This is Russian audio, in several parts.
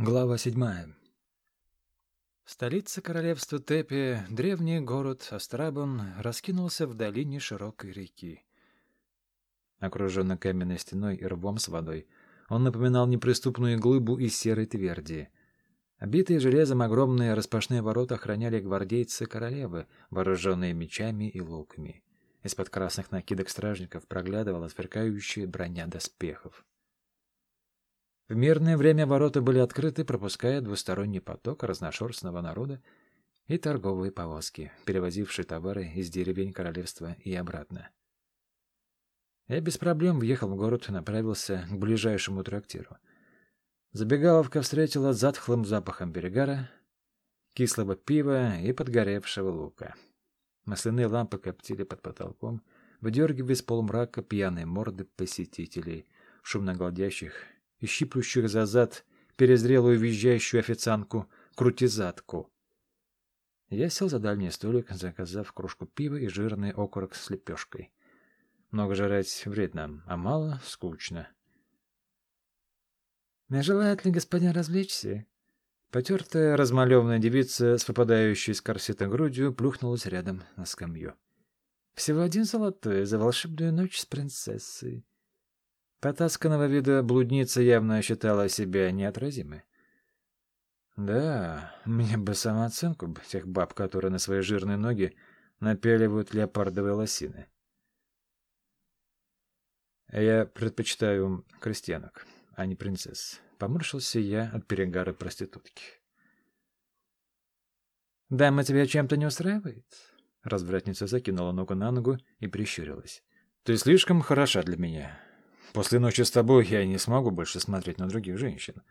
Глава седьмая. Столица королевства Тепи, древний город Астрабон, раскинулся в долине широкой реки. Окруженный каменной стеной и рвом с водой, он напоминал неприступную глыбу из серой тверди. Обитые железом огромные распашные ворота охраняли гвардейцы королевы, вооруженные мечами и луками. Из-под красных накидок стражников проглядывала сверкающая броня доспехов. В мирное время ворота были открыты, пропуская двусторонний поток разношерстного народа и торговые повозки, перевозившие товары из деревень королевства и обратно. Я без проблем въехал в город и направился к ближайшему трактиру. Забегаловка встретила затхлым запахом перегара, кислого пива и подгоревшего лука. Масляные лампы коптили под потолком, выдергивая из полумрака пьяные морды посетителей, шумно гладящих и щиплющих за зад перезрелую визжащую официантку крутизатку. Я сел за дальний столик, заказав кружку пива и жирный окорок с лепешкой. Много жрать вредно, а мало — скучно. «Не желает ли господин развлечься?» Потертая, размалеванная девица с выпадающей из корсета грудью плюхнулась рядом на скамью. «Всего один золотой за волшебную ночь с принцессой. Потасканного вида блудница явно считала себя неотразимой. Да, мне бы самооценку тех баб, которые на свои жирные ноги напяливают леопардовые лосины. Я предпочитаю крестьянок, а не принцесс. Поморщился я от перегара проститутки. «Дама тебя чем-то не устраивает?» Развратница закинула ногу на ногу и прищурилась. «Ты слишком хороша для меня. После ночи с тобой я не смогу больше смотреть на других женщин.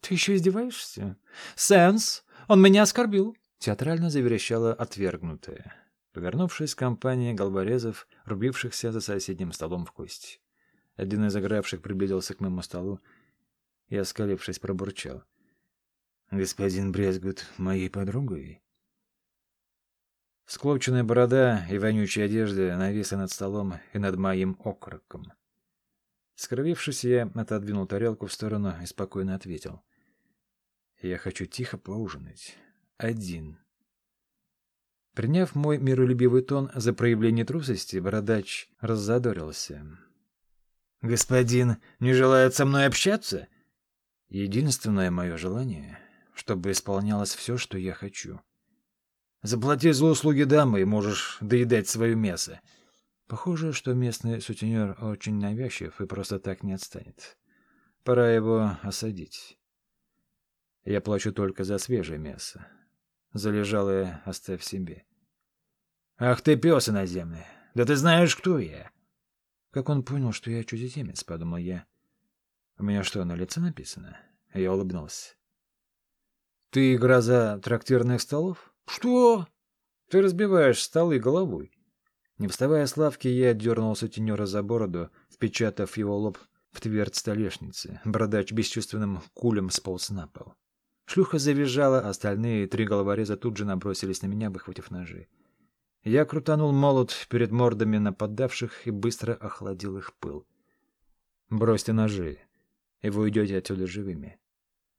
Ты еще издеваешься? Сенс! Он меня оскорбил! Театрально заверещала отвергнутая. Повернувшись к компании голборезов, рубившихся за соседним столом в кости. Один из игравших приблизился к моему столу и, оскалившись, пробурчал. «Господин брезгует моей подругой?» Склоченная борода и вонючая одежда нависли над столом и над моим окроком. Скрывившись, я отодвинул тарелку в сторону и спокойно ответил. «Я хочу тихо поужинать. Один». Приняв мой миролюбивый тон за проявление трусости, бородач раззадорился. «Господин не желает со мной общаться?» «Единственное мое желание, чтобы исполнялось все, что я хочу. Заплати за услуги дамы, и можешь доедать свое мясо». Похоже, что местный сутенер очень навязчив и просто так не отстанет. Пора его осадить. Я плачу только за свежее мясо. Залежалое оставь себе. Ах ты пес иноземный! Да ты знаешь, кто я! Как он понял, что я чужеземец, подумал я. У меня что, на лице написано? Я улыбнулся. Ты гроза трактирных столов? Что? Ты разбиваешь столы головой. Не вставая с лавки, я отдернул сутенера за бороду, впечатав его лоб в твердь столешницы. Бородач бесчувственным кулем сполз на пол. Шлюха завизжала, а остальные три головореза тут же набросились на меня, выхватив ножи. Я крутанул молот перед мордами нападавших и быстро охладил их пыл. «Бросьте ножи, и вы уйдете отсюда живыми».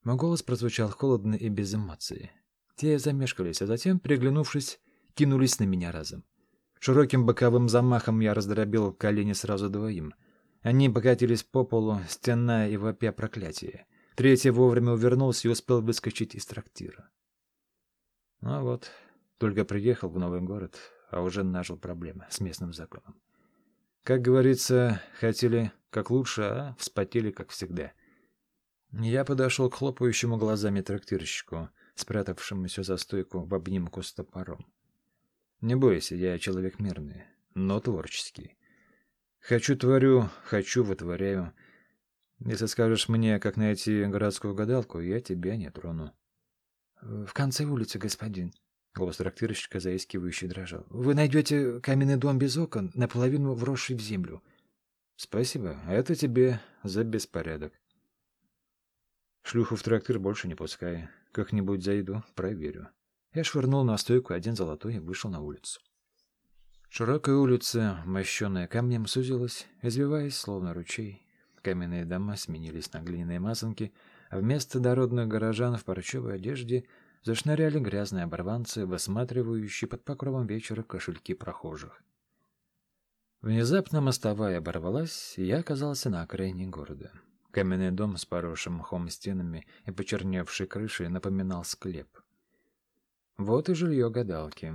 Мой голос прозвучал холодно и без эмоций. Те замешкались, а затем, приглянувшись, кинулись на меня разом. Широким боковым замахом я раздробил колени сразу двоим. Они покатились по полу, стеная и вопя проклятие. Третий вовремя увернулся и успел выскочить из трактира. Ну вот, только приехал в новый город, а уже нажил проблемы с местным законом. Как говорится, хотели как лучше, а вспотели как всегда. Я подошел к хлопающему глазами трактирщику, спрятавшемуся за стойку в обнимку с топором. Не бойся, я человек мирный, но творческий. Хочу творю, хочу вытворяю. Если скажешь мне, как найти городскую гадалку, я тебя не трону. — В конце улицы, господин. Голос трактирщика заискивающий дрожал. — Вы найдете каменный дом без окон, наполовину вросший в землю. — Спасибо. Это тебе за беспорядок. Шлюху в трактир больше не пускай. Как-нибудь зайду, проверю. Я швырнул на стойку один золотой и вышел на улицу. Широкая улица, мощенная камнем, сузилась, извиваясь, словно ручей. Каменные дома сменились на глиняные мазанки, а вместо дородных горожан в парчевой одежде зашныряли грязные оборванцы, высматривающие под покровом вечера кошельки прохожих. Внезапно мостовая оборвалась, и я оказался на окраине города. Каменный дом с поросшим мхом стенами и почерневшей крышей напоминал склеп. Вот и жилье гадалки.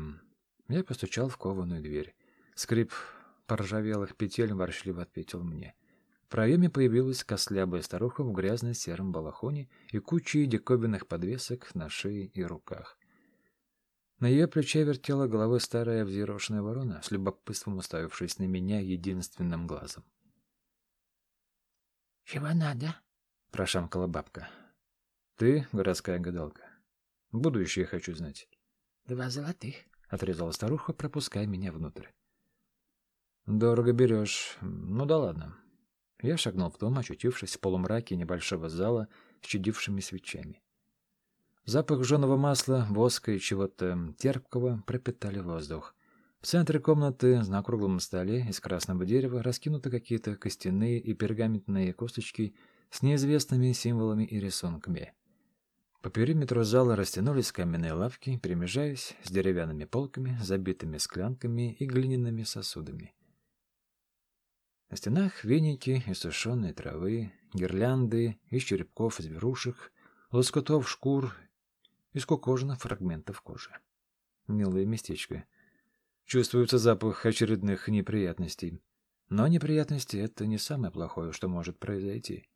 Я постучал в кованую дверь. Скрип поржавелых петель ворчливо ответил мне. В проеме появилась костлябая старуха в грязно-сером балахоне и кучей диковинных подвесок на шее и руках. На ее плече вертела головой старая взъерошенная ворона, с любопытством уставившись на меня единственным глазом. — Чего надо? — прошамкала бабка. — Ты, городская гадалка. Будущее хочу знать. — Два золотых, — отрезала старуха, пропуская меня внутрь. — Дорого берешь. Ну да ладно. Я шагнул в дом, очутившись в полумраке небольшого зала с чудившими свечами. Запах жженого масла, воска и чего-то терпкого пропитали воздух. В центре комнаты на круглом столе из красного дерева раскинуты какие-то костяные и пергаментные косточки с неизвестными символами и рисунками. По периметру зала растянулись каменные лавки, перемежаясь с деревянными полками, забитыми склянками и глиняными сосудами. На стенах веники и сушеные травы, гирлянды из черепков зверушек, лоскутов шкур и скукоженных фрагментов кожи. Милое местечко. Чувствуется запах очередных неприятностей. Но неприятности — это не самое плохое, что может произойти.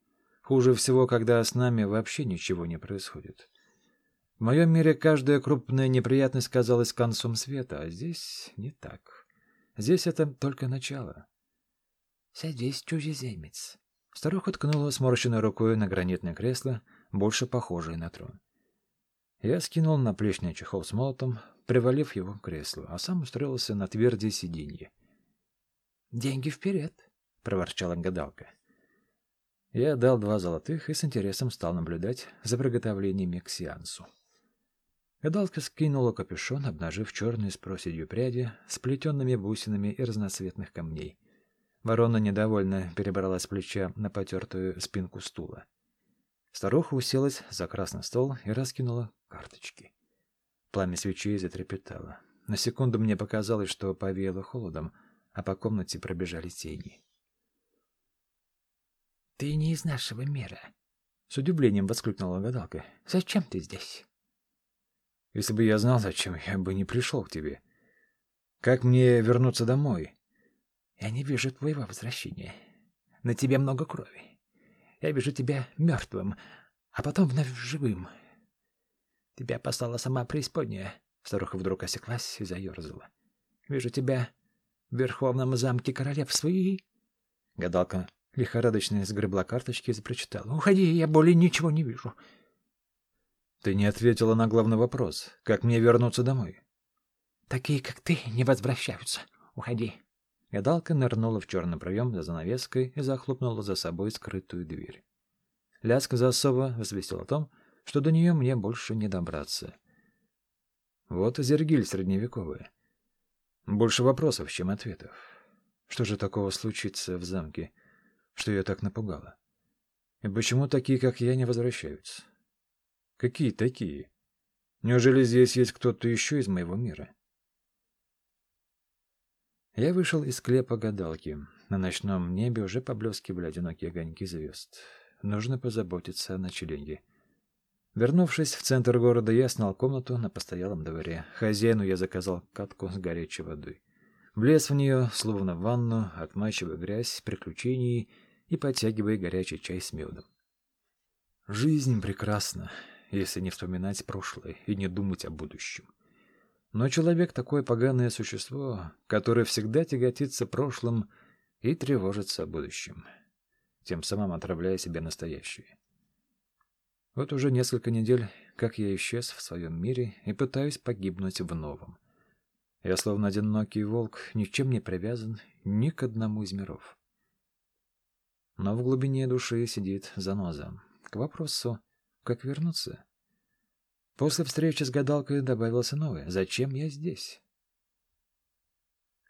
Хуже всего, когда с нами вообще ничего не происходит. В моем мире каждая крупная неприятность казалась концом света, а здесь не так. Здесь это только начало. «Садись, чужеземец». Старуха ткнула сморщенной рукой на гранитное кресло, больше похожее на трон. Я скинул на плечный чехол с молотом, привалив его к креслу, а сам устроился на твердое сиденье. «Деньги вперед!» — проворчала гадалка. Я дал два золотых и с интересом стал наблюдать за приготовлениями к сеансу. Гадалка скинула капюшон, обнажив черные с проседью пряди, сплетенными бусинами и разноцветных камней. Ворона недовольно перебралась с плеча на потертую спинку стула. Старуха уселась за красный стол и раскинула карточки. Пламя свечей затрепетало. На секунду мне показалось, что повеяло холодом, а по комнате пробежали тени. «Ты не из нашего мира!» — с удивлением воскликнула гадалка. «Зачем ты здесь?» «Если бы я знал, зачем, я бы не пришел к тебе. Как мне вернуться домой?» «Я не вижу твоего возвращения. На тебе много крови. Я вижу тебя мертвым, а потом вновь живым. Тебя послала сама преисподняя. Старуха вдруг осеклась и заерзала. Вижу тебя в верховном замке королевства и... Гадалка лихорадочно сгребла карточки и запрочитала. «Уходи, я более ничего не вижу». «Ты не ответила на главный вопрос. Как мне вернуться домой?» «Такие, как ты, не возвращаются. Уходи». Гадалка нырнула в черный проем за занавеской и захлопнула за собой скрытую дверь. Лязг засова возвестил о том, что до нее мне больше не добраться. Вот и Зергиль средневековая. Больше вопросов, чем ответов. Что же такого случится в замке, что ее так напугало? И почему такие, как я, не возвращаются? Какие такие? Неужели здесь есть кто-то еще из моего мира? Я вышел из склепа гадалки. На ночном небе уже поблескивали одинокие огоньки звезд. Нужно позаботиться о ночлеге. Вернувшись в центр города, я снял комнату на постоялом дворе. Хозяину я заказал катку с горячей водой. Влез в нее, словно в ванну, отмачивая грязь, приключений и подтягивая горячий чай с медом. Жизнь прекрасна, если не вспоминать прошлое и не думать о будущем. Но человек — такое поганое существо, которое всегда тяготится прошлым и тревожится о будущем, тем самым отравляя себе настоящее. Вот уже несколько недель, как я исчез в своем мире и пытаюсь погибнуть в новом. Я словно одинокий волк, ничем не привязан ни к одному из миров. Но в глубине души сидит заноза. К вопросу, как вернуться? После встречи с гадалкой добавился новое. Зачем я здесь?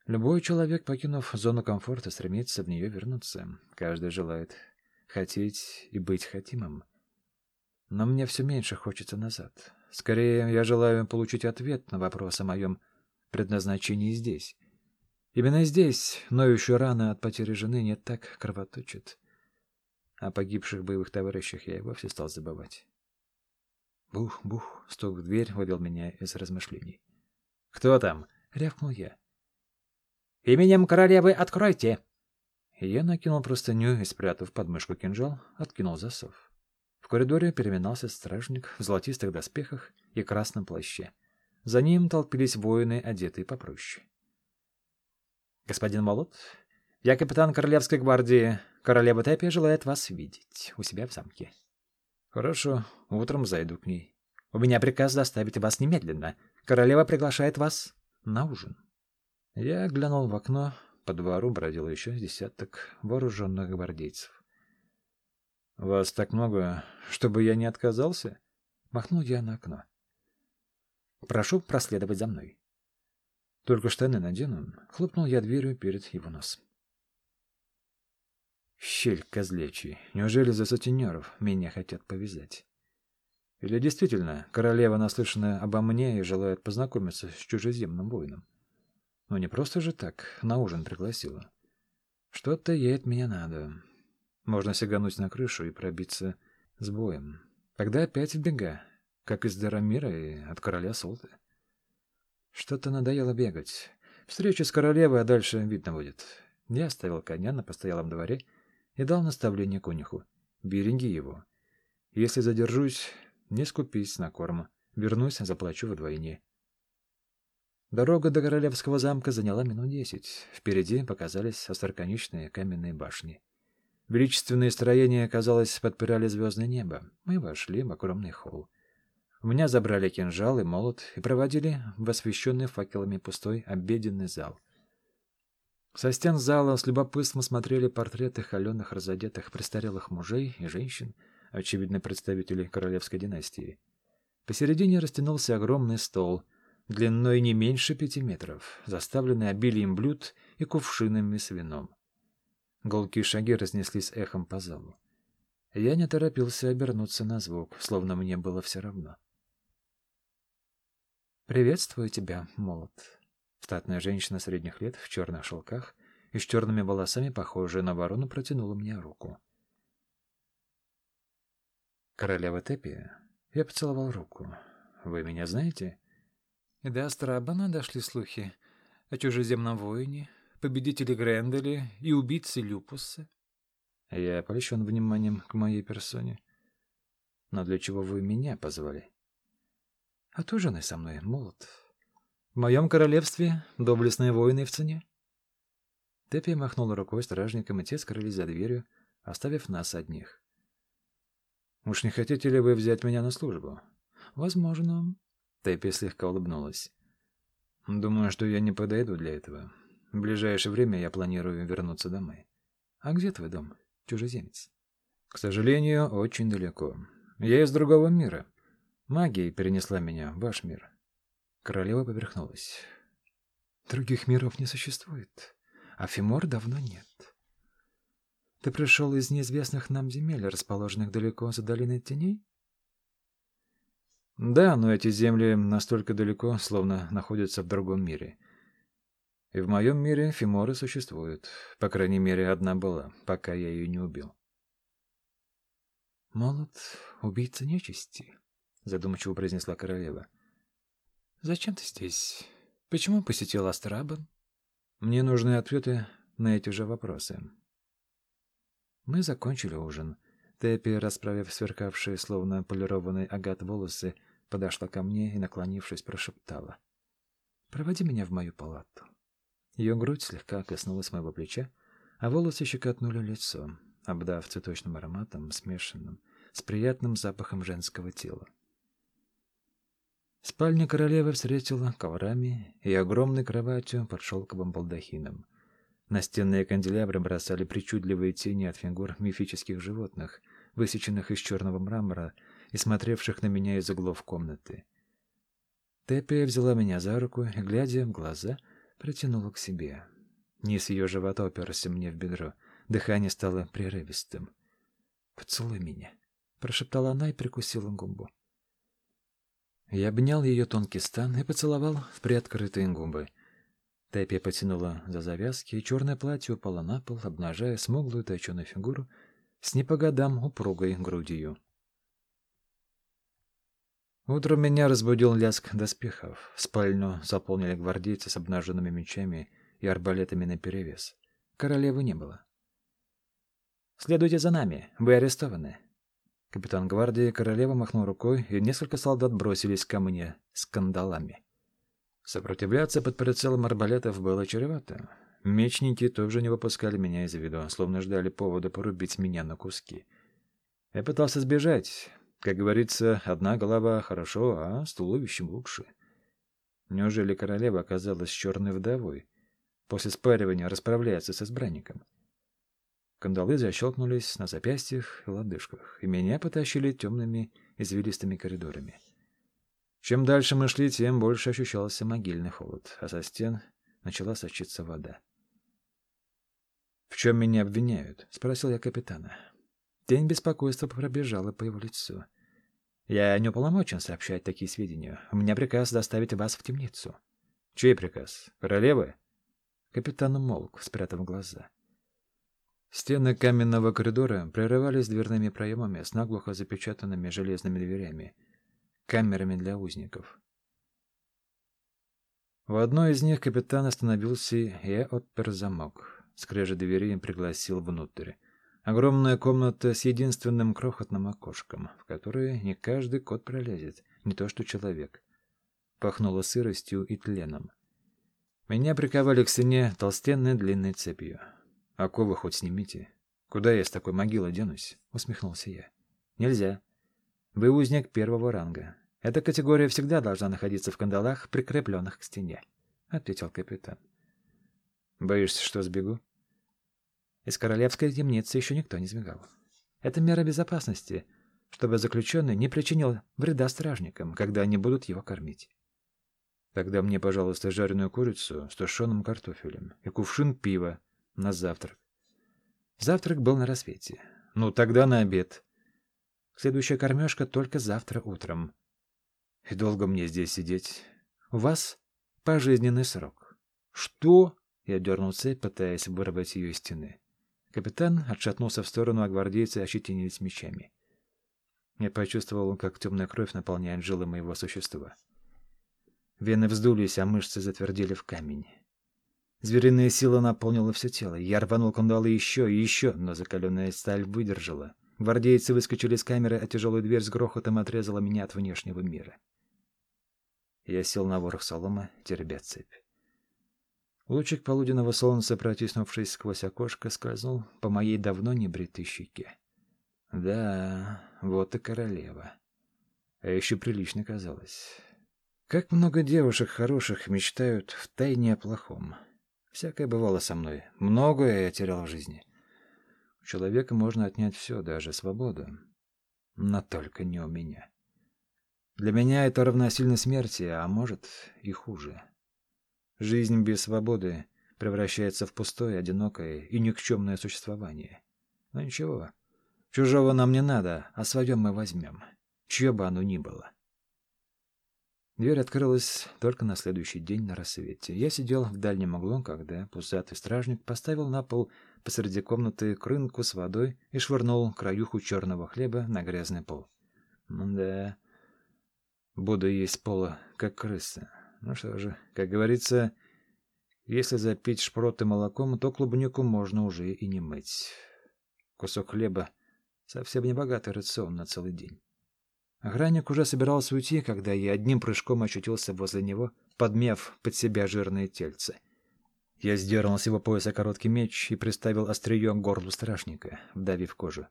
Любой человек, покинув зону комфорта, стремится в нее вернуться. Каждый желает хотеть и быть хотимым. Но мне все меньше хочется назад. Скорее, я желаю получить ответ на вопрос о моем предназначении здесь. Именно здесь ноющую рана от потери жены не так кровоточит. О погибших боевых товарищах я и вовсе стал забывать. Бух-бух, стук в дверь вывел меня из размышлений. «Кто там?» — рявкнул я. «Именем королевы откройте!» Я накинул простыню и, спрятав под мышку кинжал, откинул засов. В коридоре переминался стражник в золотистых доспехах и красном плаще. За ним толпились воины, одетые попроще. «Господин Молот, я капитан Королевской гвардии. Королева Тепи желает вас видеть у себя в замке». «Хорошо, утром зайду к ней». «У меня приказ доставить вас немедленно. Королева приглашает вас на ужин». Я глянул в окно. По двору бродило еще десяток вооруженных гвардейцев. «Вас так много, чтобы я не отказался?» Махнул я на окно. «Прошу проследовать за мной». «Только штаны надену». Хлопнул я дверью перед его носом. Щель козлечий. Неужели за сутенеров меня хотят повязать? Или действительно королева наслышана обо мне и желает познакомиться с чужеземным воином? Ну не просто же так на ужин пригласила. Что-то ей от меня надо. Можно сигануть на крышу и пробиться с боем. Тогда опять в бега, как из Дарамира и от короля Солты. Что-то надоело бегать. Встреча с королевой, а дальше видно будет. Я оставил коня на постоялом дворе и дал наставление конюху. Береги его. Если задержусь, не скупись на корм. Вернусь, заплачу вдвойне. Дорога до Королевского замка заняла минут десять. Впереди показались остроконечные каменные башни. Величественные строения, казалось, подпирали звездное небо. Мы вошли в огромный холл. У меня забрали кинжал и молот и проводили в освещенный факелами пустой обеденный зал. Со стен зала с любопытством смотрели портреты холеных, разодетых, престарелых мужей и женщин, очевидно, представителей королевской династии. Посередине растянулся огромный стол — длиной не меньше пяти метров, заставленный обилием блюд и кувшинами с вином. Голкие шаги разнеслись эхом по залу. Я не торопился обернуться на звук, словно мне было все равно. «Приветствую тебя, молот». Статная женщина средних лет в черных шелках и с черными волосами, похожая на ворону, протянула мне руку. «Королева Тепи?» Я поцеловал руку. «Вы меня знаете?» До Астрабана дошли слухи о чужеземном воине, победителе Гренделе и убийце Люпуса. Я польщен вниманием к моей персоне. Но для чего вы меня позвали? А то жены со мной, молод. В моем королевстве доблестные воины в цене. Теппи махнула рукой стражникам, и те скрылись за дверью, оставив нас одних. «Уж не хотите ли вы взять меня на службу?» «Возможно», Тайпи слегка улыбнулась. «Думаю, что я не подойду для этого. В ближайшее время я планирую вернуться домой». «А где твой дом, чужеземец?» «К сожалению, очень далеко. Я из другого мира. Магия перенесла меня в ваш мир». Королева поверхнулась. «Других миров не существует, а Фимор давно нет. Ты пришел из неизвестных нам земель, расположенных далеко за долиной теней?» Да, но эти земли настолько далеко, словно находятся в другом мире. И в моем мире фиморы существуют. По крайней мере, одна была, пока я ее не убил. «Молот — убийца нечисти», — задумчиво произнесла королева. «Зачем ты здесь? Почему посетил Астрабан?» «Мне нужны ответы на эти же вопросы». Мы закончили ужин. Тэппи, расправив сверкавшие, словно полированный агат волосы, подошла ко мне и, наклонившись, прошептала. «Проводи меня в мою палату». Ее грудь слегка коснулась моего плеча, а волосы щекотнули лицо, обдав цветочным ароматом, смешанным с приятным запахом женского тела. Спальня королевы встретила коврами и огромной кроватью под шелковым балдахином. Настенные канделябры бросали причудливые тени от фигур мифических животных, высеченных из черного мрамора и смотревших на меня из углов комнаты. Теппия взяла меня за руку и, глядя в глаза, протянула к себе. Низ ее живота оперся мне в бедро. Дыхание стало прерывистым. «Поцелуй меня». — прошептала она и прикусила губу. Я обнял ее тонкий стан и поцеловал в приоткрытые губы. Тэппи потянула за завязки, и черное платье упало на пол, обнажая смуглую точеную фигуру с не по годам упругой грудью. Утром меня разбудил лязг доспехов. Спальню заполнили гвардейцы с обнаженными мечами и арбалетами наперевес. Королевы не было. «Следуйте за нами, вы арестованы». Капитан гвардии королева махнул рукой, и несколько солдат бросились ко мне с кандалами. Сопротивляться под прицелом арбалетов было чревато. Мечники тоже не выпускали меня из виду, словно ждали повода порубить меня на куски. Я пытался сбежать, как говорится, одна голова хорошо, а с туловищем лучше. Неужели королева оказалась черной вдовой? После спаривания расправляется с избранником. Кандалы защелкнулись на запястьях и лодыжках, и меня потащили темными извилистыми коридорами. Чем дальше мы шли, тем больше ощущался могильный холод, а со стен начала сочиться вода. «В чем меня обвиняют?» — спросил я капитана. Тень беспокойства пробежала по его лицу. «Я не уполномочен сообщать такие сведения. У меня приказ доставить вас в темницу». «Чей приказ? Королевы?» Капитан умолк, спрятав глаза. Стены каменного коридора прерывались дверными проемами с наглухо запечатанными железными дверями, камерами для узников. В одной из них капитан остановился и отпер замок. Скрежет двери пригласил внутрь. Огромная комната с единственным крохотным окошком, в которое не каждый кот пролезет, не то что человек. Пахнуло сыростью и тленом. Меня приковали к стене толстенной длинной цепью. «Оковы хоть снимите. Куда я с такой могилы денусь?» — усмехнулся я. «Нельзя. Вы узник первого ранга. Эта категория всегда должна находиться в кандалах, прикрепленных к стене», — ответил капитан. «Боишься, что сбегу?» Из королевской темницы еще никто не сбегал. Это мера безопасности, чтобы заключенный не причинил вреда стражникам, когда они будут его кормить. Тогда мне, пожалуйста, жареную курицу с тушеным картофелем и кувшин пива на завтрак. Завтрак был на рассвете. Ну, тогда на обед. Следующая кормежка только завтра утром. И долго мне здесь сидеть? У вас пожизненный срок. Что? Я дернул цепь, пытаясь вырвать ее из стены. Капитан отшатнулся в сторону, а гвардейцы ощетинились мечами. Я почувствовал, как темная кровь наполняет жилы моего существа. Вены вздулись, а мышцы затвердели в камень. Звериная сила наполнила все тело. Я рванул кандалы еще и еще, но закаленная сталь выдержала. Гвардейцы выскочили из камеры, а тяжелая дверь с грохотом отрезала меня от внешнего мира. Я сел на ворох солома, теребя цепь. Лучик полуденного солнца, протиснувшись сквозь окошко, скользнул по моей давно небритой щеке. Да, вот и королева. А еще прилично казалось. Как много девушек хороших мечтают в тайне о плохом. Всякое бывало со мной. Многое я терял в жизни. У человека можно отнять все, даже свободу. Но только не у меня. Для меня это равносильно смерти, а может и хуже. Жизнь без свободы превращается в пустое, одинокое и никчемное существование. Но ничего, чужого нам не надо, а своем мы возьмем, чье бы оно ни было. Дверь открылась только на следующий день на рассвете. Я сидел в дальнем углу, когда пузатый стражник поставил на пол посреди комнаты крынку с водой и швырнул краюху черного хлеба на грязный пол. Да, буду есть пола, как крыса. Ну что же, как говорится, если запить шпроты молоком, то клубнику можно уже и не мыть. Кусок хлеба — совсем не богатый рацион на целый день. Охранник уже собирался уйти, когда я одним прыжком очутился возле него, подмяв под себя жирные тельце. Я сдернул с его пояса короткий меч и приставил острие к горлу стражника, вдавив кожу.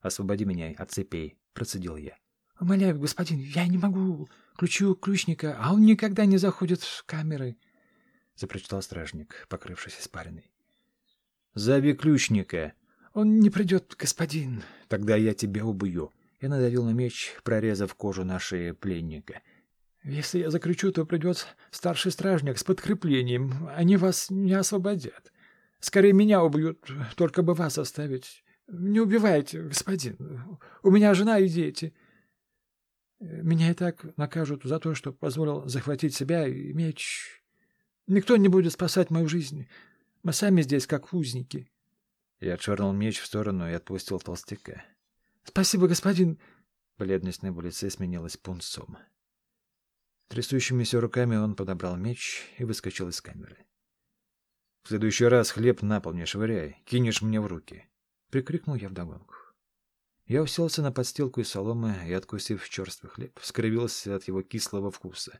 «Освободи меня от цепей», — процедил я. «Умоляю, господин, я не могу. Ключи у ключника, а он никогда не заходит в камеры», — запрочитал стражник, покрывшись испариной. «Зови ключника». «Он не придет, господин». «Тогда я тебя убью». Я надавил на меч, прорезав кожу на шее пленника. «Если я закричу, то придет старший стражник с подкреплением. Они вас не освободят. Скорее меня убьют, только бы вас оставить. Не убивайте, господин. У меня жена и дети. Меня и так накажут за то, что позволил захватить себя и меч. Никто не будет спасать мою жизнь. Мы сами здесь как узники. Я отшвырнул меч в сторону и отпустил толстяка. — Спасибо, господин. Бледность на его лице сменилась пунцом. Трясущимися руками он подобрал меч и выскочил из камеры. — В следующий раз хлеб на пол не швыряй, кинешь мне в руки. — прикрикнул я вдогонку. Я уселся на подстилку из соломы и, откусив черствый хлеб, скривился от его кислого вкуса.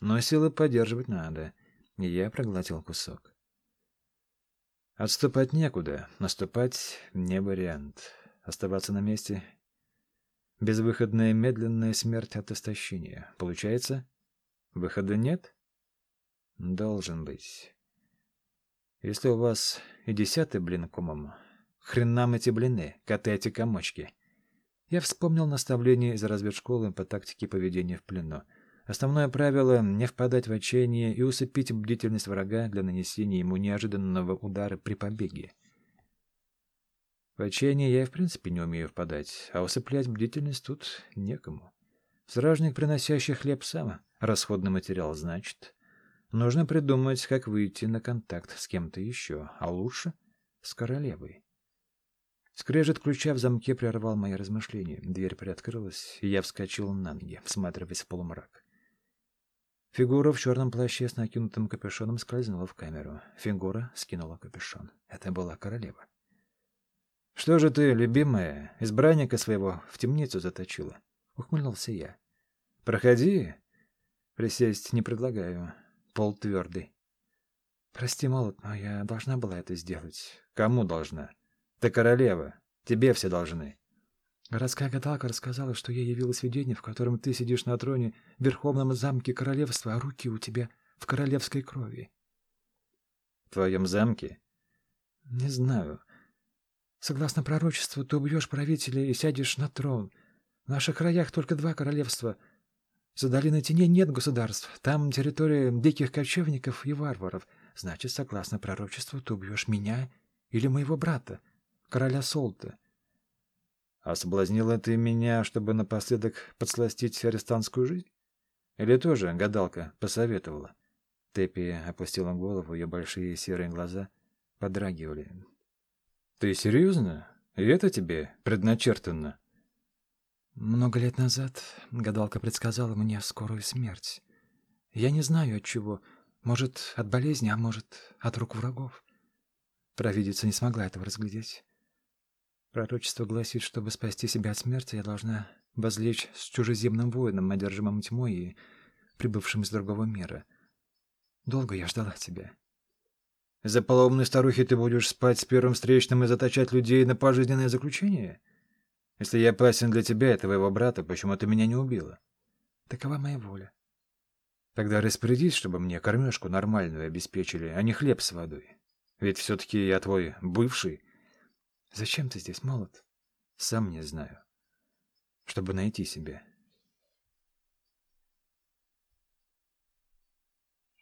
Но силы поддерживать надо, и я проглотил кусок. Отступать некуда, наступать не вариант. Оставаться на месте — безвыходная медленная смерть от истощения. Получается, выхода нет? Должен быть. Если у вас и десятый блин комом, хрен нам эти блины, катайте комочки. Я вспомнил наставление из разведшколы по тактике поведения в плену. Основное правило — не впадать в отчаяние и усыпить бдительность врага для нанесения ему неожиданного удара при побеге. В отчаяние я и в принципе не умею впадать, а усыплять бдительность тут некому. Сражник, приносящий хлеб сам, расходный материал, значит. Нужно придумать, как выйти на контакт с кем-то еще, а лучше — с королевой. Скрежет ключа в замке прервал мои размышления. Дверь приоткрылась, и я вскочил на ноги, всматриваясь в полумрак. Фигура в черном плаще с накинутым капюшоном скользнула в камеру. Фигура скинула капюшон. Это была королева. — Что же ты, любимая, избранника своего в темницу заточила? — ухмыльнулся я. — Проходи. Присесть не предлагаю. Пол твердый. — Прости, молот, но я должна была это сделать. — Кому должна? — Ты королева. Тебе все должны. Городская гадалка рассказала, что ей явилось видение, в котором ты сидишь на троне в верховном замке королевства, а руки у тебя в королевской крови. — В твоем замке? — Не знаю. Согласно пророчеству, ты убьешь правителя и сядешь на трон. В наших краях только два королевства. За долиной теней нет государств. Там территория диких кочевников и варваров. Значит, согласно пророчеству, ты убьешь меня или моего брата, короля Солта. А соблазнила ты меня, чтобы напоследок подсластить арестантскую жизнь? Или тоже гадалка посоветовала? Теппи опустила голову, ее большие серые глаза подрагивали. — Ты серьезно? И это тебе предначертано? Много лет назад гадалка предсказала мне скорую смерть. Я не знаю от чего. Может, от болезни, а может, от рук врагов. Провидица не смогла этого разглядеть. Пророчество гласит, чтобы спасти себя от смерти, я должна возлечь с чужеземным воином, одержимым тьмой и прибывшим из другого мира. Долго я ждала тебя. За полоумной старухи ты будешь спать с первым встречным и заточать людей на пожизненное заключение? Если я опасен для тебя и твоего брата, почему ты меня не убила? Такова моя воля. Тогда распорядись, чтобы мне кормежку нормальную обеспечили, а не хлеб с водой. Ведь все-таки я твой бывший, Зачем ты здесь, молот? Сам не знаю. Чтобы найти себя.